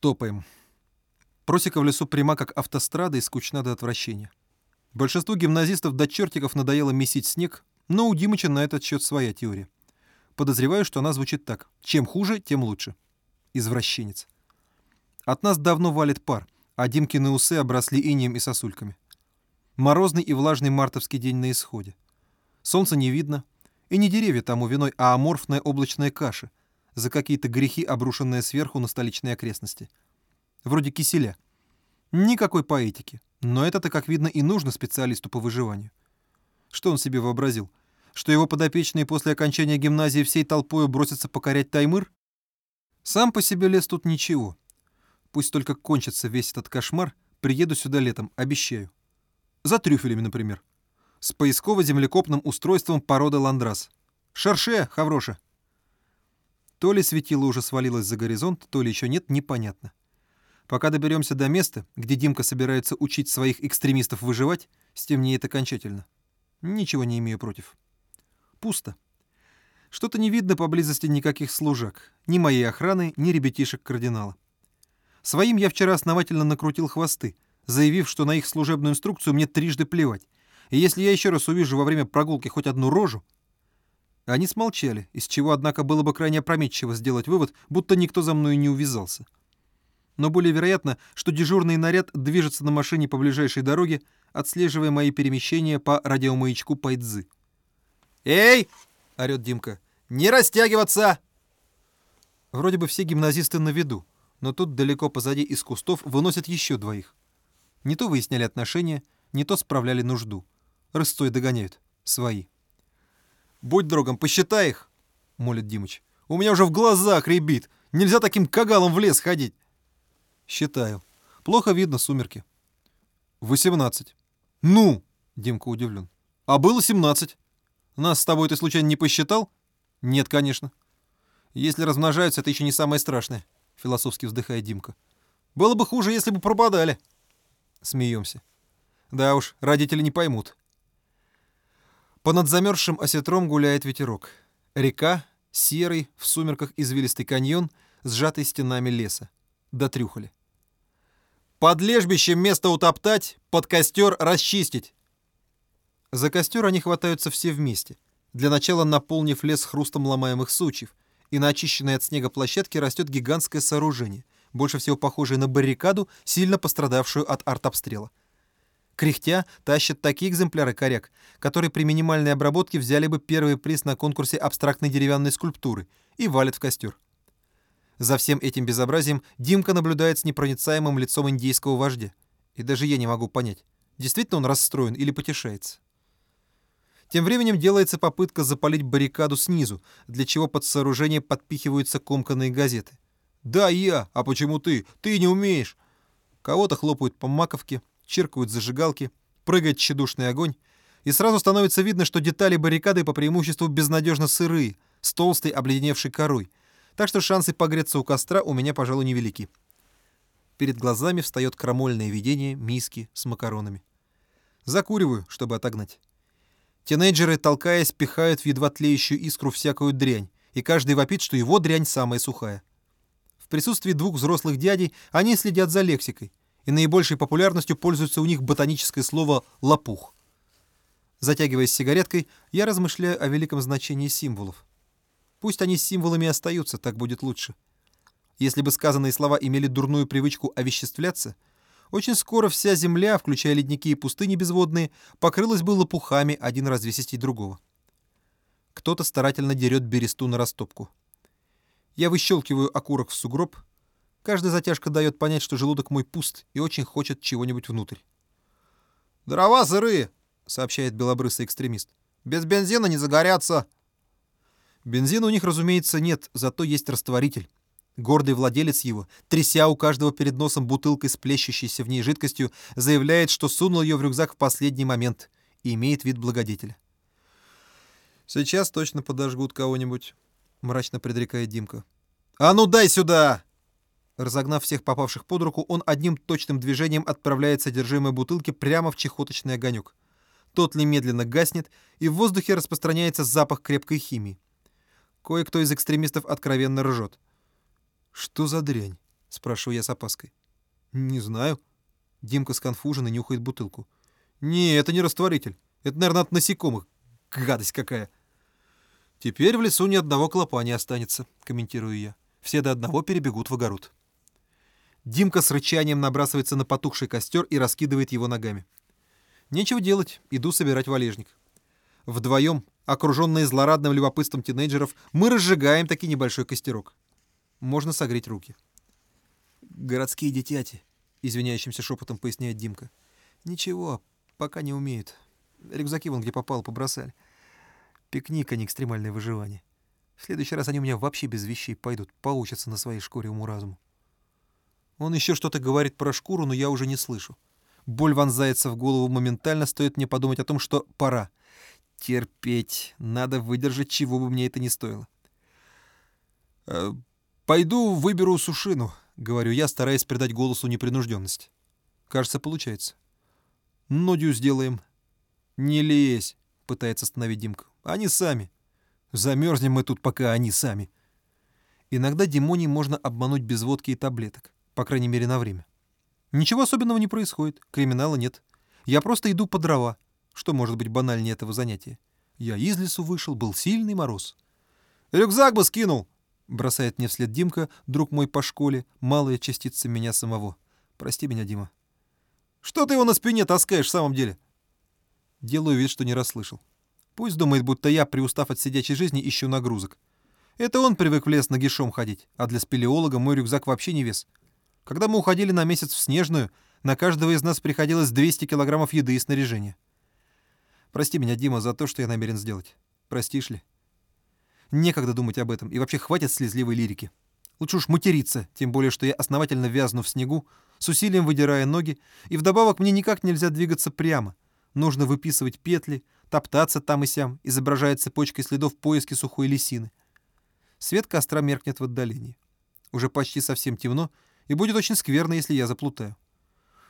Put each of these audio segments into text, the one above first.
Топаем. Просека в лесу пряма, как автострада, и скучна до отвращения. Большинству гимназистов до чертиков надоело месить снег, но у Димыча на этот счет своя теория. Подозреваю, что она звучит так. Чем хуже, тем лучше. Извращенец. От нас давно валит пар, а Димкины усы обросли инием и сосульками. Морозный и влажный мартовский день на исходе. Солнца не видно, и не деревья тому виной, а аморфная облачная каша, за какие-то грехи, обрушенная сверху на столичные окрестности. Вроде киселя. Никакой поэтики, но это-то, как видно, и нужно специалисту по выживанию. Что он себе вообразил? Что его подопечные после окончания гимназии всей толпой бросятся покорять Таймыр? Сам по себе лес тут ничего. Пусть только кончится весь этот кошмар, приеду сюда летом, обещаю. За трюфелями, например. С поисково-землекопным устройством породы ландрас. Шарше, Хавроша. То ли светило уже свалилось за горизонт, то ли еще нет, непонятно. Пока доберемся до места, где Димка собирается учить своих экстремистов выживать, стемнеет окончательно. Ничего не имею против. Пусто. Что-то не видно поблизости никаких служак, ни моей охраны, ни ребятишек кардинала. Своим я вчера основательно накрутил хвосты, заявив, что на их служебную инструкцию мне трижды плевать, и если я еще раз увижу во время прогулки хоть одну рожу... Они смолчали, из чего, однако, было бы крайне опрометчиво сделать вывод, будто никто за мной не увязался. Но более вероятно, что дежурный наряд движется на машине по ближайшей дороге, отслеживая мои перемещения по радиомаячку Пайдзы. «Эй!» — орёт Димка. «Не растягиваться!» Вроде бы все гимназисты на виду, но тут далеко позади из кустов выносят еще двоих. Не то выясняли отношения, не то справляли нужду. Рысцой догоняют. Свои. «Будь другом, посчитай их!» — молит Димыч. «У меня уже в глазах рябит! Нельзя таким кагалом в лес ходить!» «Считаю. Плохо видно сумерки». «Восемнадцать». «Ну!» — Димка удивлен. «А было семнадцать. Нас с тобой ты случайно не посчитал?» «Нет, конечно». «Если размножаются, это еще не самое страшное», — философски вздыхает Димка. «Было бы хуже, если бы пропадали». Смеемся. Да уж, родители не поймут. По над замерзшим осетром гуляет ветерок. Река, серый, в сумерках извилистый каньон, сжатый стенами леса. Дотрюхали. «Под лежбищем место утоптать, под костер расчистить!» За костер они хватаются все вместе, для начала наполнив лес хрустом ломаемых сучьев, и на очищенной от снега площадке растет гигантское сооружение, больше всего похожее на баррикаду, сильно пострадавшую от артобстрела. Кряхтя тащат такие экземпляры коряк, которые при минимальной обработке взяли бы первый приз на конкурсе абстрактной деревянной скульптуры и валят в костер. За всем этим безобразием Димка наблюдает с непроницаемым лицом индейского вождя. И даже я не могу понять, действительно он расстроен или потешается. Тем временем делается попытка запалить баррикаду снизу, для чего под сооружение подпихиваются комканные газеты. «Да, я! А почему ты? Ты не умеешь!» Кого-то хлопают по маковке, чиркают зажигалки, прыгает тщедушный огонь, и сразу становится видно, что детали баррикады по преимуществу безнадежно сырые, с толстой обледеневшей корой, так что шансы погреться у костра у меня, пожалуй, невелики. Перед глазами встает крамольное видение миски с макаронами. Закуриваю, чтобы отогнать. Тинейджеры, толкаясь, пихают в едва тлеющую искру всякую дрянь, и каждый вопит, что его дрянь самая сухая. В присутствии двух взрослых дядей они следят за лексикой, и наибольшей популярностью пользуется у них ботаническое слово «лопух». Затягиваясь сигареткой, я размышляю о великом значении символов. Пусть они символами остаются, так будет лучше. Если бы сказанные слова имели дурную привычку овеществляться, очень скоро вся земля, включая ледники и пустыни безводные, покрылась бы лопухами один развесистей другого. Кто-то старательно дерет бересту на растопку. Я выщелкиваю окурок в сугроб — Каждая затяжка дает понять, что желудок мой пуст и очень хочет чего-нибудь внутрь. «Дрова сырые!» — сообщает белобрысый экстремист. «Без бензина не загорятся!» Бензина у них, разумеется, нет, зато есть растворитель. Гордый владелец его, тряся у каждого перед носом бутылкой с плещущейся в ней жидкостью, заявляет, что сунул ее в рюкзак в последний момент и имеет вид благодетеля. «Сейчас точно подожгут кого-нибудь», — мрачно предрекает Димка. «А ну дай сюда!» Разогнав всех попавших под руку, он одним точным движением отправляет содержимое бутылки прямо в чехоточный огонек. Тот немедленно гаснет, и в воздухе распространяется запах крепкой химии. Кое-кто из экстремистов откровенно ржет. Что за дрянь? спрашиваю я с опаской. «Не знаю». Димка сконфужен и нюхает бутылку. «Не, это не растворитель. Это, наверное, от насекомых. Гадость какая!» «Теперь в лесу ни одного клопа не останется», — комментирую я. «Все до одного перебегут в огород». Димка с рычанием набрасывается на потухший костер и раскидывает его ногами. Нечего делать, иду собирать валежник. Вдвоем, окруженные злорадным любопытством тинейджеров, мы разжигаем таки небольшой костерок. Можно согреть руки. «Городские детяти», — извиняющимся шепотом поясняет Димка. «Ничего, пока не умеют. Рюкзаки вон где попало побросали. Пикник, а не экстремальное выживание. В следующий раз они у меня вообще без вещей пойдут, поучатся на своей шкуре уму-разуму». Он еще что-то говорит про шкуру, но я уже не слышу. Боль вонзается в голову моментально, стоит мне подумать о том, что пора. Терпеть. Надо выдержать, чего бы мне это ни стоило. «Э, «Пойду выберу сушину», — говорю я, стараясь придать голосу непринужденность. Кажется, получается. «Нодью сделаем». «Не лезь», — пытается остановить Димка. «Они сами. Замерзнем мы тут, пока они сами». Иногда демоний можно обмануть без водки и таблеток по крайней мере на время. Ничего особенного не происходит, криминала нет. Я просто иду по дрова. Что может быть банальнее этого занятия? Я из лесу вышел, был сильный мороз. «Рюкзак бы скинул!» — бросает мне вслед Димка, друг мой по школе, малая частица меня самого. Прости меня, Дима. «Что ты его на спине таскаешь в самом деле?» Делаю вид, что не расслышал. Пусть думает, будто я, приустав от сидячей жизни, ищу нагрузок. Это он привык в лес нагишом ходить, а для спелеолога мой рюкзак вообще не вес — когда мы уходили на месяц в Снежную, на каждого из нас приходилось 200 килограммов еды и снаряжения. Прости меня, Дима, за то, что я намерен сделать. Простишь ли? Некогда думать об этом, и вообще хватит слезливой лирики. Лучше уж материться, тем более, что я основательно вязну в снегу, с усилием выдирая ноги, и вдобавок мне никак нельзя двигаться прямо. Нужно выписывать петли, топтаться там и сям, изображая цепочкой следов поиски сухой лисины. Свет костра меркнет в отдалении. Уже почти совсем темно, и будет очень скверно, если я заплутаю.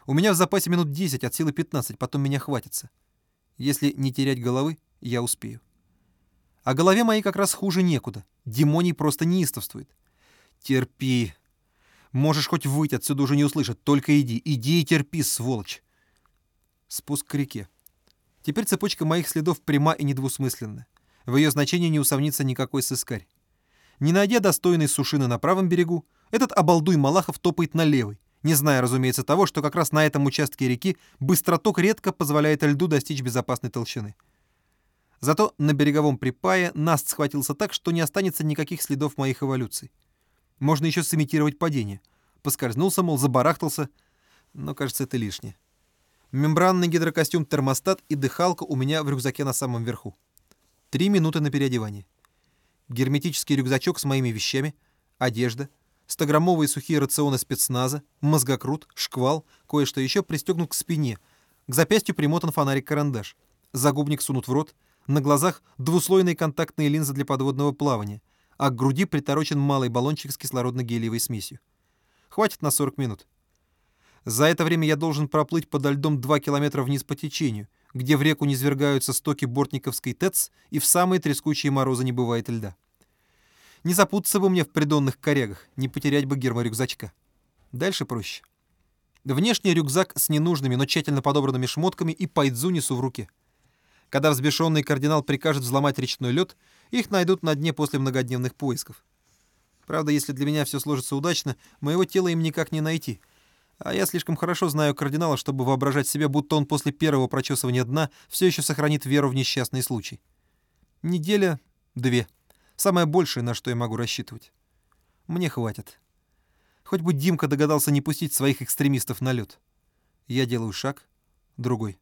У меня в запасе минут 10, от силы 15, потом меня хватится. Если не терять головы, я успею. А голове моей как раз хуже некуда. Демоний просто неистовствует. Терпи. Можешь хоть выйти, отсюда уже не услышат. Только иди, иди и терпи, сволочь. Спуск к реке. Теперь цепочка моих следов пряма и недвусмысленна. В ее значении не усомнится никакой сыскарь. Не найдя достойной сушины на правом берегу, этот обалдуй Малахов топает на левый, не зная, разумеется, того, что как раз на этом участке реки быстроток редко позволяет льду достичь безопасной толщины. Зато на береговом припае Наст схватился так, что не останется никаких следов моих эволюций. Можно еще сымитировать падение. Поскользнулся, мол, забарахтался, но, кажется, это лишнее. Мембранный гидрокостюм термостат и дыхалка у меня в рюкзаке на самом верху. Три минуты на переодевание. Герметический рюкзачок с моими вещами, одежда — 100-граммовые сухие рационы спецназа, мозгокрут, шквал, кое-что еще пристегнут к спине. К запястью примотан фонарик-карандаш. Загубник сунут в рот. На глазах двуслойные контактные линзы для подводного плавания. А к груди приторочен малый баллончик с кислородно-гелиевой смесью. Хватит на 40 минут. За это время я должен проплыть подо льдом 2 километра вниз по течению, где в реку низвергаются стоки Бортниковской ТЭЦ и в самые трескучие морозы не бывает льда. Не запутаться бы мне в придонных корягах, не потерять бы герморюкзачка. Дальше проще. Внешний рюкзак с ненужными, но тщательно подобранными шмотками и пайдзу несу в руке. Когда взбешенный кардинал прикажет взломать речной лед, их найдут на дне после многодневных поисков. Правда, если для меня все сложится удачно, моего тела им никак не найти. А я слишком хорошо знаю кардинала, чтобы воображать себе, будто он после первого прочесывания дна все еще сохранит веру в несчастный случай. Неделя, две. Самое большее, на что я могу рассчитывать. Мне хватит. Хоть бы Димка догадался не пустить своих экстремистов на лед. Я делаю шаг, другой.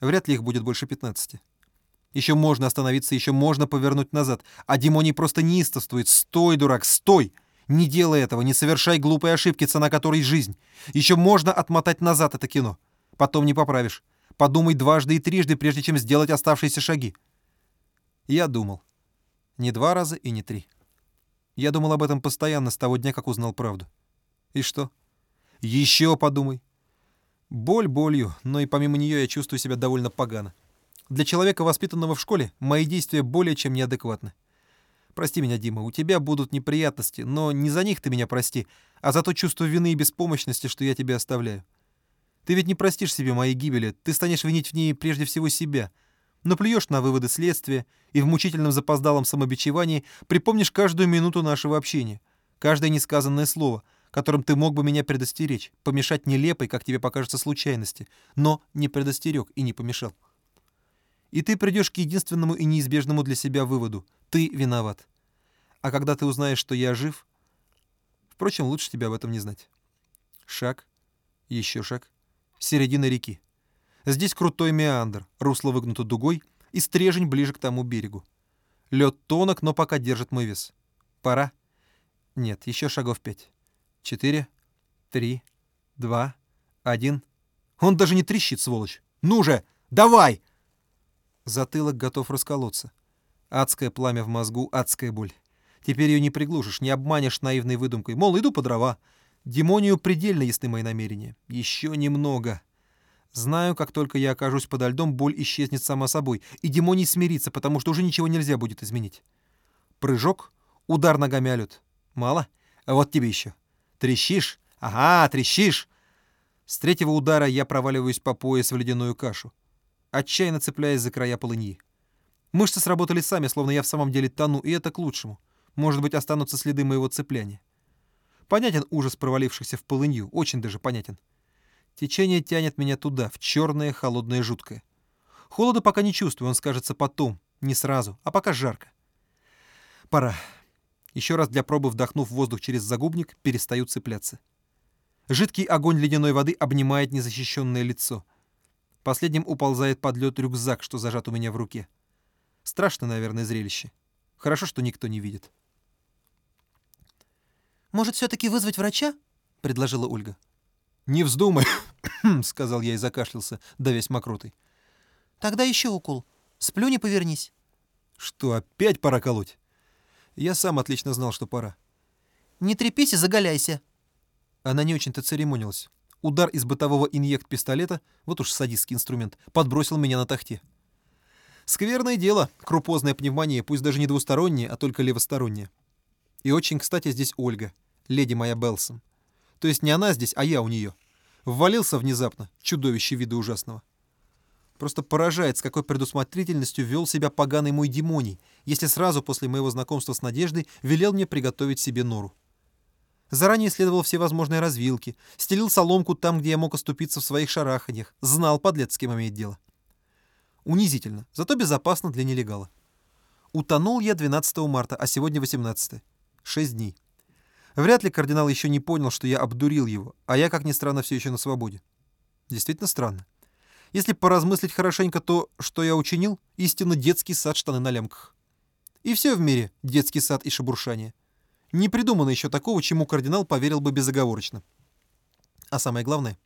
Вряд ли их будет больше 15. Еще можно остановиться, еще можно повернуть назад. А Димоний просто неистовствует. Стой, дурак, стой! Не делай этого, не совершай глупой ошибки, цена которой жизнь. Еще можно отмотать назад это кино. Потом не поправишь. Подумай дважды и трижды, прежде чем сделать оставшиеся шаги. Я думал. Не два раза и не три. Я думал об этом постоянно с того дня, как узнал правду. И что? Еще подумай. Боль болью, но и помимо нее я чувствую себя довольно погано. Для человека, воспитанного в школе, мои действия более чем неадекватны. Прости меня, Дима, у тебя будут неприятности, но не за них ты меня прости, а за то чувство вины и беспомощности, что я тебе оставляю. Ты ведь не простишь себе моей гибели, ты станешь винить в ней прежде всего себя. Но плюешь на выводы следствия и в мучительном запоздалом самобичевании припомнишь каждую минуту нашего общения, каждое несказанное слово, которым ты мог бы меня предостеречь, помешать нелепой, как тебе покажется, случайности, но не предостерег и не помешал. И ты придешь к единственному и неизбежному для себя выводу — ты виноват. А когда ты узнаешь, что я жив... Впрочем, лучше тебе об этом не знать. Шаг, еще шаг, середина реки. Здесь крутой меандр, русло выгнуто дугой и стрежень ближе к тому берегу. Лед тонок, но пока держит мой вес. Пора? Нет, еще шагов пять. Четыре, три, два, один. Он даже не трещит, сволочь. Ну же, давай! Затылок готов расколоться. Адское пламя в мозгу, адская боль. Теперь ее не приглушишь, не обманешь наивной выдумкой. Мол, иду по дрова. Демонию предельно ясны мои намерения. Еще немного. Знаю, как только я окажусь подо льдом, боль исчезнет сама собой, и демоний смирится, потому что уже ничего нельзя будет изменить. Прыжок, удар ногами о лед. Мало? А вот тебе еще. Трещишь? Ага, трещишь. С третьего удара я проваливаюсь по пояс в ледяную кашу, отчаянно цепляясь за края полыньи. Мышцы сработали сами, словно я в самом деле тону, и это к лучшему. Может быть, останутся следы моего цепляния. Понятен ужас провалившихся в полынью, очень даже понятен. Течение тянет меня туда, в черное, холодное, жуткое. Холода пока не чувствую, он скажется потом, не сразу, а пока жарко. Пора. Еще раз для пробы вдохнув воздух через загубник, перестаю цепляться. Жидкий огонь ледяной воды обнимает незащищенное лицо. Последним уползает под лед рюкзак, что зажат у меня в руке. Страшно, наверное, зрелище. Хорошо, что никто не видит. «Может, все-таки вызвать врача?» — предложила Ольга. «Не вздумай», — сказал я и закашлялся, давясь мокротой. «Тогда еще укол. Сплю, не повернись». «Что, опять пора колоть?» Я сам отлично знал, что пора. «Не трепись и заголяйся». Она не очень-то церемонилась. Удар из бытового инъект-пистолета, вот уж садистский инструмент, подбросил меня на тахте. Скверное дело, крупозная пневмония, пусть даже не двусторонняя, а только левосторонняя. И очень, кстати, здесь Ольга, леди моя Белсом. То есть не она здесь, а я у нее. Ввалился внезапно, чудовище вида ужасного. Просто поражает, с какой предусмотрительностью вел себя поганый мой демоний, если сразу после моего знакомства с Надеждой велел мне приготовить себе нору. Заранее исследовал все возможные развилки, стелил соломку там, где я мог оступиться в своих шараханьях, знал, подлец, с кем имеет дело. Унизительно, зато безопасно для нелегала. Утонул я 12 марта, а сегодня 18. Шесть дней. Вряд ли кардинал еще не понял, что я обдурил его, а я, как ни странно, все еще на свободе. Действительно странно. Если поразмыслить хорошенько, то, что я учинил, истинно детский сад штаны на лямках. И все в мире — детский сад и шебуршание. Не придумано еще такого, чему кардинал поверил бы безоговорочно. А самое главное,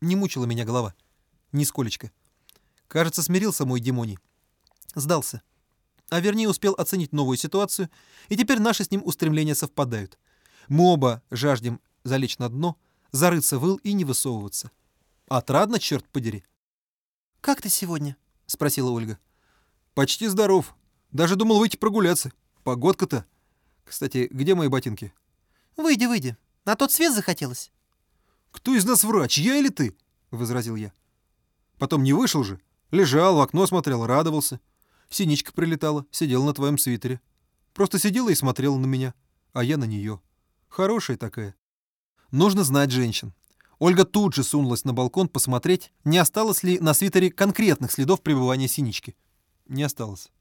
не мучила меня голова. Нисколечко. Кажется, смирился мой демоний. Сдался. А вернее, успел оценить новую ситуацию, и теперь наши с ним устремления совпадают. Мы оба жаждем залечь на дно, зарыться в ил и не высовываться. Отрадно, черт подери. «Как ты сегодня?» — спросила Ольга. «Почти здоров. Даже думал выйти прогуляться. Погодка-то. Кстати, где мои ботинки?» «Выйди, выйди. На тот свет захотелось». «Кто из нас врач, я или ты?» — возразил я. «Потом не вышел же. Лежал, в окно смотрел, радовался. Синичка прилетала, сидела на твоем свитере. Просто сидела и смотрела на меня, а я на нее. Хорошая такая. Нужно знать женщин. Ольга тут же сунулась на балкон посмотреть, не осталось ли на свитере конкретных следов пребывания синички. Не осталось.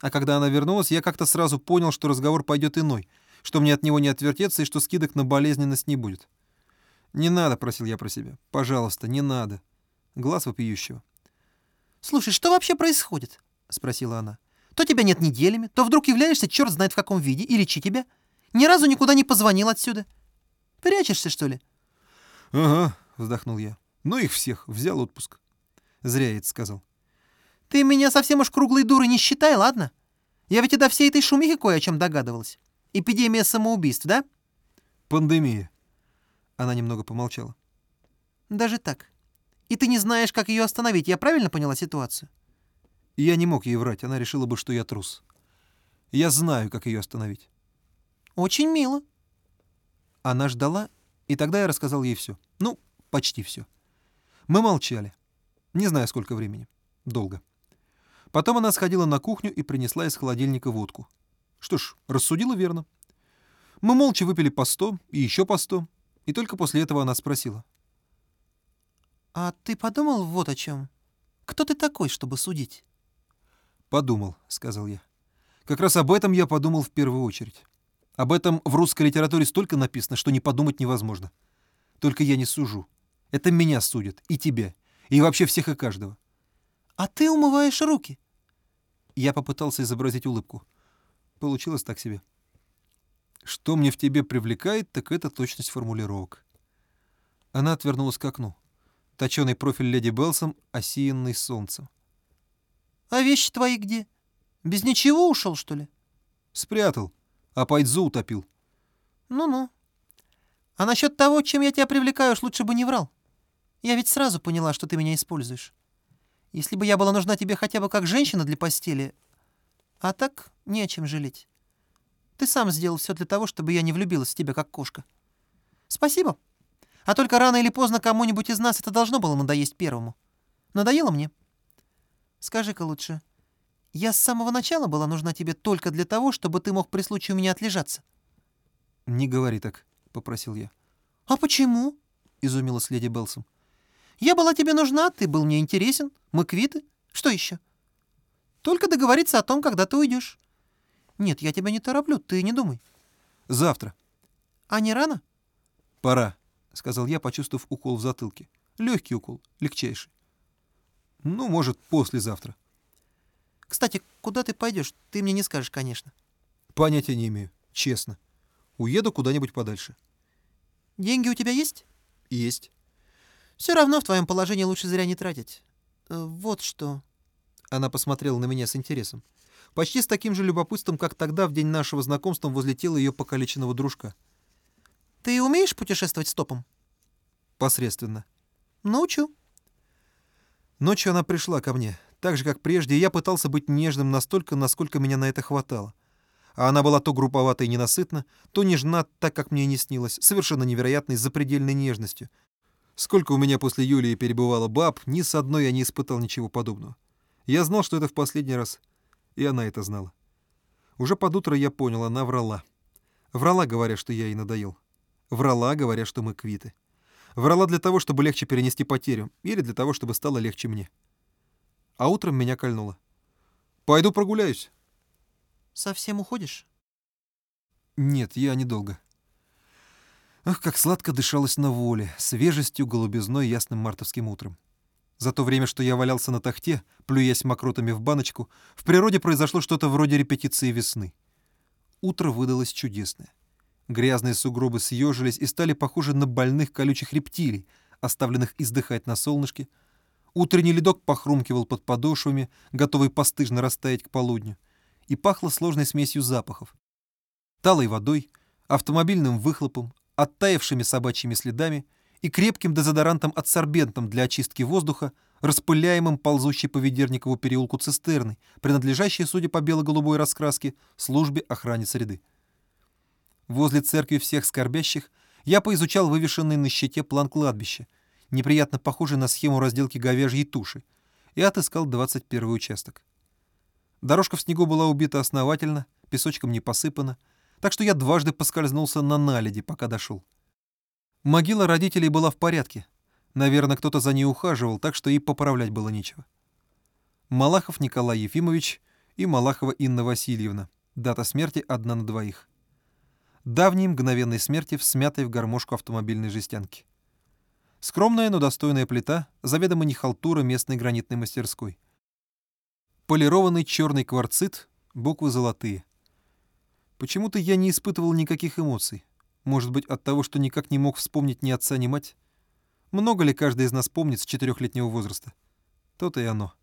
А когда она вернулась, я как-то сразу понял, что разговор пойдет иной, что мне от него не отвертеться и что скидок на болезненность не будет. «Не надо», — просил я про себя. «Пожалуйста, не надо». Глаз вопиющего. «Слушай, что вообще происходит?» — спросила она. «То тебя нет неделями, то вдруг являешься черт знает в каком виде, и лечи тебя. Ни разу никуда не позвонил отсюда. Прячешься, что ли?» «Ага», — вздохнул я. «Ну их всех, взял отпуск». Зря я это сказал. «Ты меня совсем уж круглой дурой не считай, ладно? Я ведь и до всей этой шумихи кое о чем догадывалась. Эпидемия самоубийств, да?» «Пандемия». Она немного помолчала. «Даже так. И ты не знаешь, как ее остановить. Я правильно поняла ситуацию? Я не мог ей врать. Она решила бы, что я трус. Я знаю, как ее остановить. Очень мило. Она ждала, и тогда я рассказал ей все. Ну, почти все. Мы молчали. Не знаю, сколько времени. Долго. Потом она сходила на кухню и принесла из холодильника водку. Что ж, рассудила верно. Мы молча выпили по сто и еще по сто, и только после этого она спросила. «А ты подумал вот о чем? Кто ты такой, чтобы судить?» «Подумал», — сказал я. «Как раз об этом я подумал в первую очередь. Об этом в русской литературе столько написано, что не подумать невозможно. Только я не сужу. Это меня судят, и тебя, и вообще всех и каждого. «А ты умываешь руки?» Я попытался изобразить улыбку. Получилось так себе. Что мне в тебе привлекает, так это точность формулировок. Она отвернулась к окну. Точеный профиль леди Белсом, осеянный солнцем. «А вещи твои где? Без ничего ушел, что ли?» «Спрятал, а Пайдзу утопил». «Ну-ну. А насчет того, чем я тебя привлекаю, уж лучше бы не врал. Я ведь сразу поняла, что ты меня используешь. Если бы я была нужна тебе хотя бы как женщина для постели... А так не о чем жалеть. Ты сам сделал все для того, чтобы я не влюбилась в тебя как кошка. Спасибо. А только рано или поздно кому-нибудь из нас это должно было надоесть первому. Надоело мне? Скажи-ка лучше, я с самого начала была нужна тебе только для того, чтобы ты мог при случае у меня отлежаться? «Не говори так», — попросил я. «А почему?» — изумилась леди Белсом. «Я была тебе нужна, ты был мне интересен, мы квиты. Что еще?» «Только договориться о том, когда ты уйдешь. Нет, я тебя не тороплю, ты не думай». «Завтра». «А не рано?» «Пора», — сказал я, почувствовав укол в затылке. Легкий укол, легчайший. «Ну, может, послезавтра». «Кстати, куда ты пойдешь? Ты мне не скажешь, конечно». «Понятия не имею, честно. Уеду куда-нибудь подальше». «Деньги у тебя есть?» «Есть». «Все равно в твоем положении лучше зря не тратить. Э, вот что...» Она посмотрела на меня с интересом. Почти с таким же любопытством, как тогда, в день нашего знакомства, возле тела ее покалеченного дружка. «Ты умеешь путешествовать стопом?» «Посредственно». «Научу». Ночью она пришла ко мне, так же, как прежде, я пытался быть нежным настолько, насколько меня на это хватало. А она была то груповата и ненасытна, то нежна, так как мне не снилось, совершенно невероятной, запредельной нежностью. Сколько у меня после Юлии перебывало баб, ни с одной я не испытал ничего подобного. Я знал, что это в последний раз, и она это знала. Уже под утро я понял, она врала. Врала, говоря, что я ей надоел. Врала, говоря, что мы квиты. Врала для того, чтобы легче перенести потерю, или для того, чтобы стало легче мне. А утром меня кольнуло. «Пойду прогуляюсь». «Совсем уходишь?» «Нет, я недолго». Ах, как сладко дышалось на воле, свежестью, голубизной, ясным мартовским утром. За то время, что я валялся на тахте, плюясь мокротами в баночку, в природе произошло что-то вроде репетиции весны. Утро выдалось чудесное. Грязные сугробы съежились и стали похожи на больных колючих рептилий, оставленных издыхать на солнышке. Утренний ледок похрумкивал под подошвами, готовый постыжно растаять к полудню, и пахло сложной смесью запахов. Талой водой, автомобильным выхлопом, оттаившими собачьими следами — и крепким дезодорантом-адсорбентом для очистки воздуха, распыляемым ползущей по Ведерникову переулку цистерны, принадлежащей, судя по бело-голубой раскраске, службе охраны среды. Возле церкви всех скорбящих я поизучал вывешенный на щите план кладбища, неприятно похожий на схему разделки говяжьей туши, и отыскал 21 участок. Дорожка в снегу была убита основательно, песочком не посыпана, так что я дважды поскользнулся на наледи, пока дошел. Могила родителей была в порядке. Наверное, кто-то за ней ухаживал, так что и поправлять было нечего. Малахов Николай Ефимович и Малахова Инна Васильевна. Дата смерти одна на двоих. Давней мгновенной смерти в смятой в гармошку автомобильной жестянки. Скромная, но достойная плита, заведомо не халтура местной гранитной мастерской. Полированный черный кварцит, буквы золотые. Почему-то я не испытывал никаких эмоций. Может быть, от того, что никак не мог вспомнить ни отца, ни мать? Много ли каждый из нас помнит с четырехлетнего возраста? То-то и оно.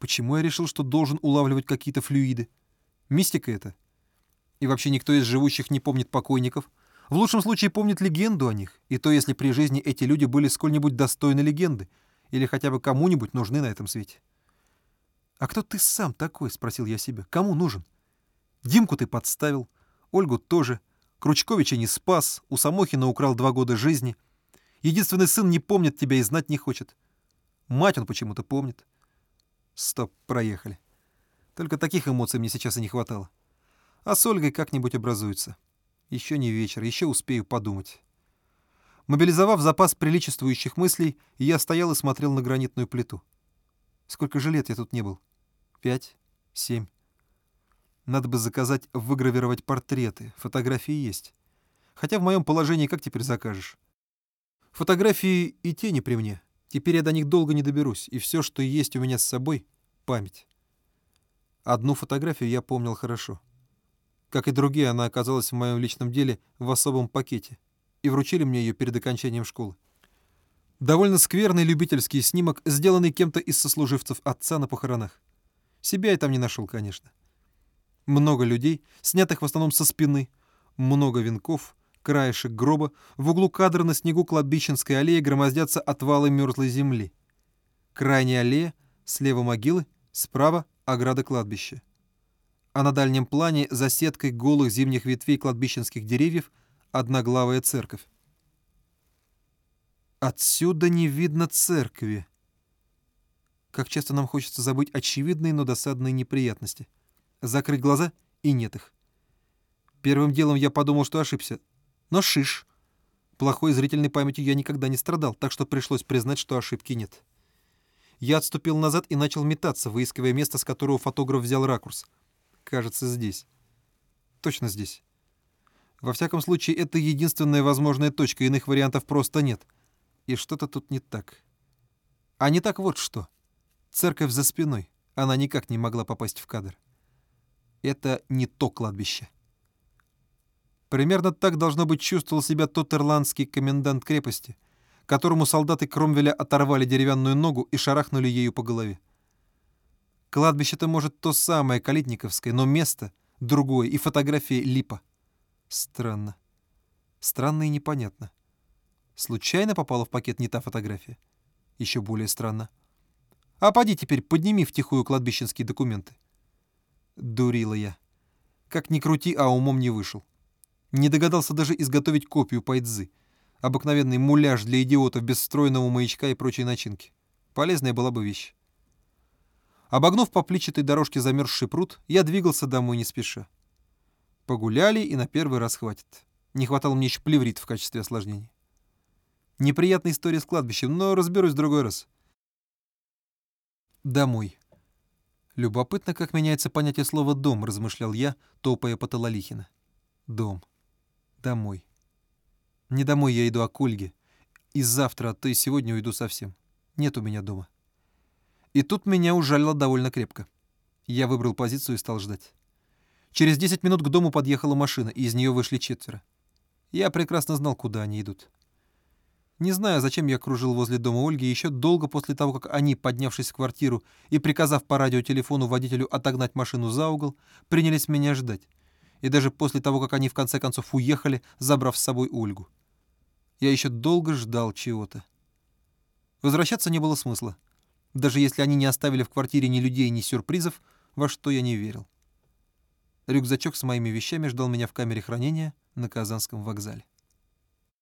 Почему я решил, что должен улавливать какие-то флюиды? Мистика это. И вообще никто из живущих не помнит покойников. В лучшем случае помнит легенду о них, и то, если при жизни эти люди были сколь-нибудь достойны легенды, или хотя бы кому-нибудь нужны на этом свете. «А кто ты сам такой?» — спросил я себя. «Кому нужен?» Димку ты подставил, Ольгу тоже, Кручковича не спас, у Самохина украл два года жизни. Единственный сын не помнит тебя и знать не хочет. Мать он почему-то помнит. Стоп, проехали. Только таких эмоций мне сейчас и не хватало. А с Ольгой как-нибудь образуется. Еще не вечер, еще успею подумать. Мобилизовав запас приличествующих мыслей, я стоял и смотрел на гранитную плиту. Сколько же лет я тут не был? Пять? Семь? Надо бы заказать выгравировать портреты. Фотографии есть. Хотя в моем положении как теперь закажешь? Фотографии и тени при мне. Теперь я до них долго не доберусь, и все, что есть у меня с собой — память. Одну фотографию я помнил хорошо. Как и другие, она оказалась в моем личном деле в особом пакете, и вручили мне ее перед окончанием школы. Довольно скверный любительский снимок, сделанный кем-то из сослуживцев отца на похоронах. Себя я там не нашел, конечно. Много людей, снятых в основном со спины, много венков, краешек гроба, в углу кадра на снегу кладбищенской аллеи громоздятся отвалы мерзлой земли. Крайняя аллея, слева могилы, справа ограда кладбища. А на дальнем плане, за сеткой голых зимних ветвей кладбищенских деревьев, одноглавая церковь. Отсюда не видно церкви. Как часто нам хочется забыть очевидные, но досадные неприятности. Закрыть глаза — и нет их. Первым делом я подумал, что ошибся. Но шиш. Плохой зрительной памятью я никогда не страдал, так что пришлось признать, что ошибки нет. Я отступил назад и начал метаться, выискивая место, с которого фотограф взял ракурс. Кажется, здесь. Точно здесь. Во всяком случае, это единственная возможная точка, иных вариантов просто нет. И что-то тут не так. А не так вот что. Церковь за спиной. Она никак не могла попасть в кадр. Это не то кладбище. Примерно так должно быть чувствовал себя тот ирландский комендант крепости, которому солдаты Кромвеля оторвали деревянную ногу и шарахнули ею по голове. Кладбище-то, может, то самое, Калитниковское, но место другое, и фотографии липа. Странно. Странно и непонятно. Случайно попала в пакет не та фотография? Еще более странно. А поди теперь подними втихую кладбищенские документы. Дурила я. Как ни крути, а умом не вышел. Не догадался даже изготовить копию пайдзы. Обыкновенный муляж для идиотов без встроенного маячка и прочей начинки. Полезная была бы вещь. Обогнув по плечатой дорожке замерзший пруд, я двигался домой не спеша. Погуляли, и на первый раз хватит. Не хватало мне еще плеврит в качестве осложнений. Неприятная история с кладбищем, но разберусь в другой раз. Домой. Любопытно, как меняется понятие слова «дом», размышлял я, топая по Талалихина. Дом. Домой. Не домой я иду, а к Ольге. И завтра, а то и сегодня уйду совсем. Нет у меня дома. И тут меня ужалило довольно крепко. Я выбрал позицию и стал ждать. Через 10 минут к дому подъехала машина, и из нее вышли четверо. Я прекрасно знал, куда они идут. Не знаю, зачем я кружил возле дома Ольги еще долго после того, как они, поднявшись в квартиру и приказав по радиотелефону водителю отогнать машину за угол, принялись меня ждать. И даже после того, как они в конце концов уехали, забрав с собой Ольгу. Я еще долго ждал чего-то. Возвращаться не было смысла даже если они не оставили в квартире ни людей, ни сюрпризов, во что я не верил. Рюкзачок с моими вещами ждал меня в камере хранения на Казанском вокзале.